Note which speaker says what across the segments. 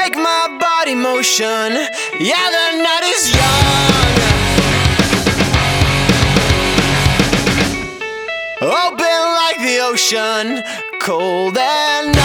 Speaker 1: Make my body motion. Yeah, the night is young. Open like the ocean, cold and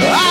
Speaker 1: Ah!